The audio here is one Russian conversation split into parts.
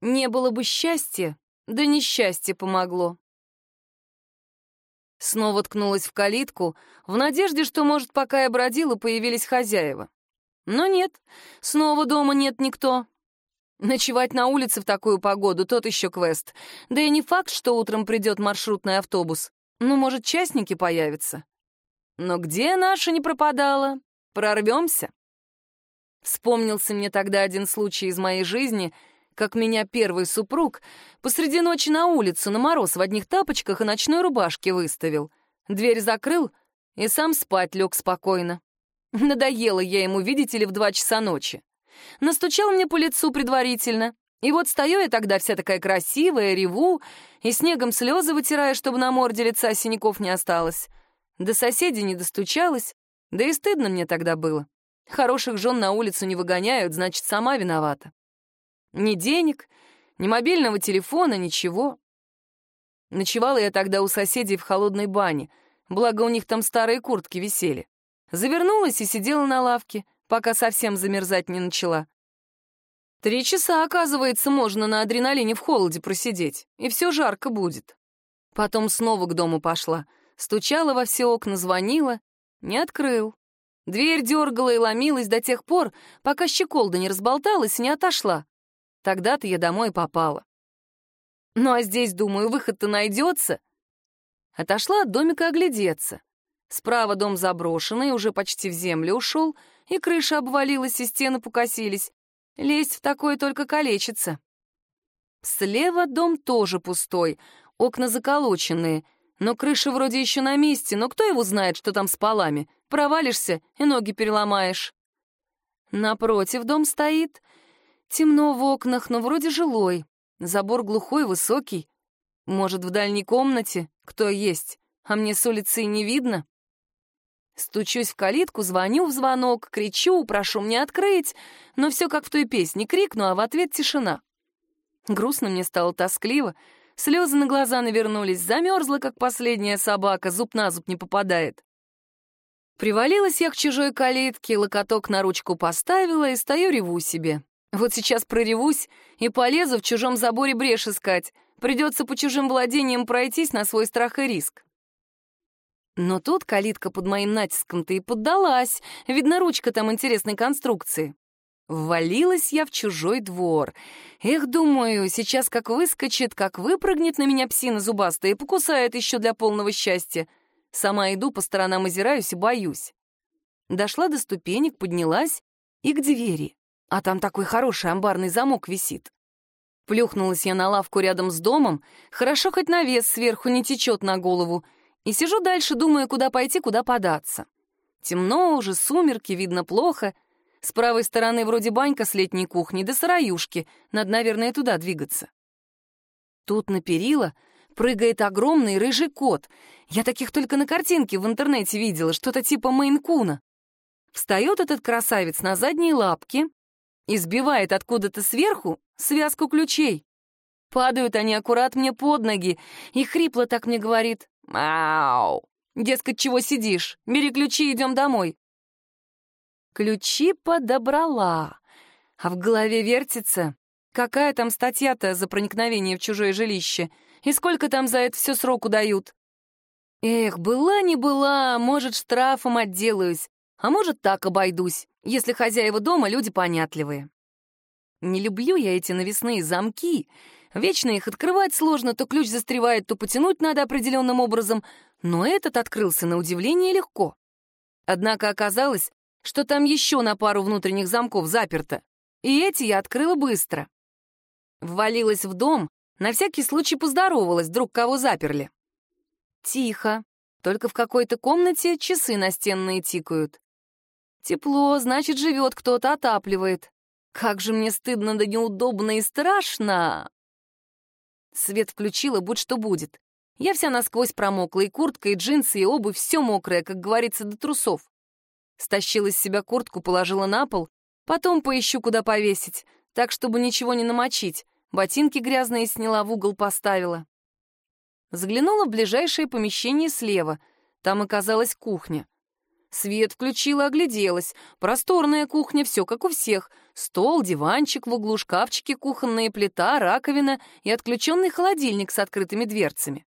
Не было бы счастья, да несчастье помогло. Снова ткнулась в калитку, в надежде, что, может, пока я бродила, появились хозяева. Но нет, снова дома нет никто. Ночевать на улице в такую погоду — тот еще квест. Да и не факт, что утром придет маршрутный автобус. Ну, может, частники появятся. Но где наша не пропадала? Прорвемся? Вспомнился мне тогда один случай из моей жизни, как меня первый супруг посреди ночи на улицу на мороз в одних тапочках и ночной рубашке выставил. Дверь закрыл и сам спать лег спокойно. Надоело я ему, видите ли, в два часа ночи. Настучал мне по лицу предварительно. И вот стою я тогда вся такая красивая, реву, и снегом слезы вытирая, чтобы на морде лица синяков не осталось. До соседей не достучалась, да и стыдно мне тогда было. Хороших жен на улицу не выгоняют, значит, сама виновата. Ни денег, ни мобильного телефона, ничего. Ночевала я тогда у соседей в холодной бане, благо у них там старые куртки висели. Завернулась и сидела на лавке, пока совсем замерзать не начала. Три часа, оказывается, можно на адреналине в холоде просидеть, и все жарко будет. Потом снова к дому пошла, стучала во все окна, звонила, не открыл. Дверь дергала и ломилась до тех пор, пока щеколда не разболталась и не отошла. Тогда-то я домой попала. Ну а здесь, думаю, выход-то найдется. Отошла от домика оглядеться. Справа дом заброшенный, уже почти в землю ушел, и крыша обвалилась, и стены покосились. Лезть в такое только калечится. Слева дом тоже пустой, окна заколоченные, но крыша вроде еще на месте, но кто его знает, что там с полами? Провалишься и ноги переломаешь. Напротив дом стоит. Темно в окнах, но вроде жилой. Забор глухой, высокий. Может, в дальней комнате кто есть, а мне с улицы не видно? Стучусь в калитку, звоню в звонок, кричу, прошу мне открыть, но все как в той песне, крикну, а в ответ тишина. Грустно мне стало тоскливо, слезы на глаза навернулись, замерзла, как последняя собака, зуб на зуб не попадает. Привалилась я к чужой калитке, локоток на ручку поставила и стою реву себе. Вот сейчас проревусь и полезу в чужом заборе брешь искать. Придется по чужим владениям пройтись на свой страх и риск. Но тут калитка под моим натиском-то и поддалась. Видно, ручка там интересной конструкции. Ввалилась я в чужой двор. Эх, думаю, сейчас как выскочит, как выпрыгнет на меня псина зубастая и покусает еще для полного счастья. Сама иду, по сторонам озираюсь и боюсь. Дошла до ступенек, поднялась и к двери. А там такой хороший амбарный замок висит. Плюхнулась я на лавку рядом с домом, хорошо хоть навес сверху не течет на голову — и сижу дальше, думая, куда пойти, куда податься. Темно уже, сумерки, видно плохо. С правой стороны вроде банька с летней кухни, да сыроюшки. Надо, наверное, туда двигаться. Тут на перила прыгает огромный рыжий кот. Я таких только на картинке в интернете видела, что-то типа Мейн-куна. Встает этот красавец на задние лапки и сбивает откуда-то сверху связку ключей. Падают они аккурат мне под ноги, и хрипло так мне говорит «Мау!» Дескать, чего сидишь? Бери ключи, идем домой. Ключи подобрала. А в голове вертится. Какая там статья-то за проникновение в чужое жилище? И сколько там за это все сроку дают? Эх, была не была, может, штрафом отделаюсь, а может, так обойдусь, если хозяева дома люди понятливые. Не люблю я эти навесные замки, Вечно их открывать сложно, то ключ застревает, то потянуть надо определенным образом, но этот открылся на удивление легко. Однако оказалось, что там еще на пару внутренних замков заперто, и эти я открыла быстро. Ввалилась в дом, на всякий случай поздоровалась, вдруг кого заперли. Тихо, только в какой-то комнате часы настенные тикают. Тепло, значит, живет кто-то, отапливает. Как же мне стыдно да неудобно и страшно. Свет включила, будь что будет. Я вся насквозь промокла, и куртка, и джинсы, и обувь, все мокрое, как говорится, до трусов. Стащила с себя куртку, положила на пол, потом поищу, куда повесить, так, чтобы ничего не намочить. Ботинки грязные сняла, в угол поставила. Заглянула в ближайшее помещение слева. Там оказалась кухня. Свет включила, огляделась. Просторная кухня, все как у всех. Стол, диванчик, в углу шкафчики кухонные, плита, раковина и отключенный холодильник с открытыми дверцами.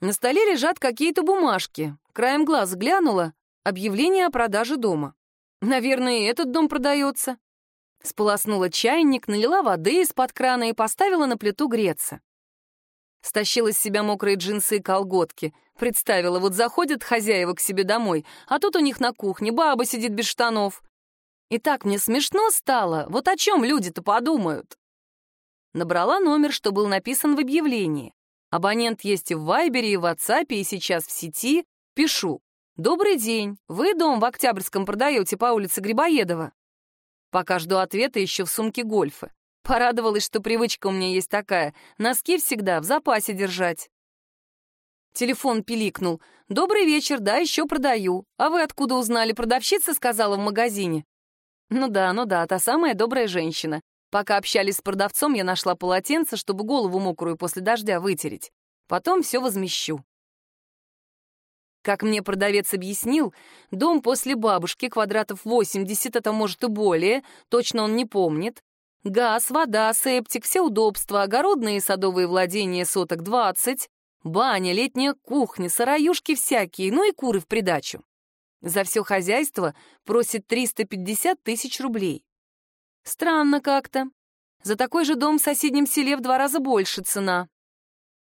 На столе лежат какие-то бумажки. Краем глаз глянула. Объявление о продаже дома. Наверное, и этот дом продается. Сполоснула чайник, налила воды из-под крана и поставила на плиту греться. Стащила с себя мокрые джинсы и колготки. Представила, вот заходят хозяева к себе домой, а тут у них на кухне баба сидит без штанов. И так мне смешно стало, вот о чем люди-то подумают. Набрала номер, что был написан в объявлении. Абонент есть и в Вайбере, и в WhatsApp, и сейчас в сети. Пишу. «Добрый день. Вы дом в Октябрьском продаете по улице Грибоедова?» Пока жду ответа, еще в сумке гольфа. Порадовалась, что привычка у меня есть такая. Носки всегда в запасе держать. Телефон пиликнул. «Добрый вечер, да, еще продаю. А вы откуда узнали? Продавщица сказала в магазине». Ну да, ну да, та самая добрая женщина. Пока общались с продавцом, я нашла полотенце, чтобы голову мокрую после дождя вытереть. Потом все возмещу. Как мне продавец объяснил, дом после бабушки, квадратов 80, это может и более, точно он не помнит. Газ, вода, септик, все удобства, огородные и садовые владения соток 20, баня, летняя кухня, сараюшки всякие, ну и куры в придачу. За все хозяйство просит 350 тысяч рублей. Странно как-то. За такой же дом в соседнем селе в два раза больше цена.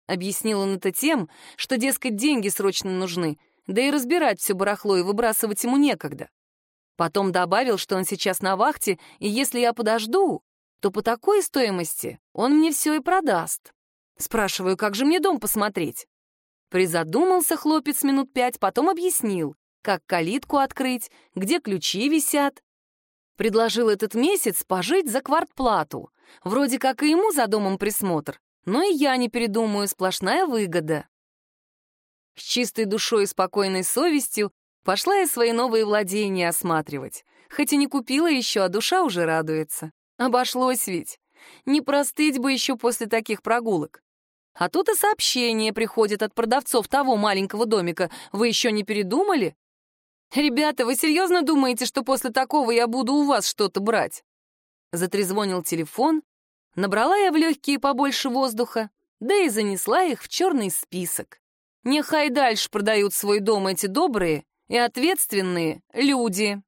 Объяснил он это тем, что, дескать, деньги срочно нужны, да и разбирать все барахло и выбрасывать ему некогда. Потом добавил, что он сейчас на вахте, и если я подожду, то по такой стоимости он мне все и продаст. Спрашиваю, как же мне дом посмотреть? Призадумался хлопец минут пять, потом объяснил, как калитку открыть, где ключи висят. Предложил этот месяц пожить за квартплату. Вроде как и ему за домом присмотр, но и я не передумаю, сплошная выгода. С чистой душой и спокойной совестью пошла я свои новые владения осматривать. Хоть и не купила еще, а душа уже радуется. Обошлось ведь. Не простыть бы еще после таких прогулок. А тут и сообщение приходит от продавцов того маленького домика. Вы еще не передумали? Ребята, вы серьезно думаете, что после такого я буду у вас что-то брать? Затрезвонил телефон, набрала я в легкие побольше воздуха, да и занесла их в черный список. Нехай дальше продают свой дом эти добрые и ответственные люди.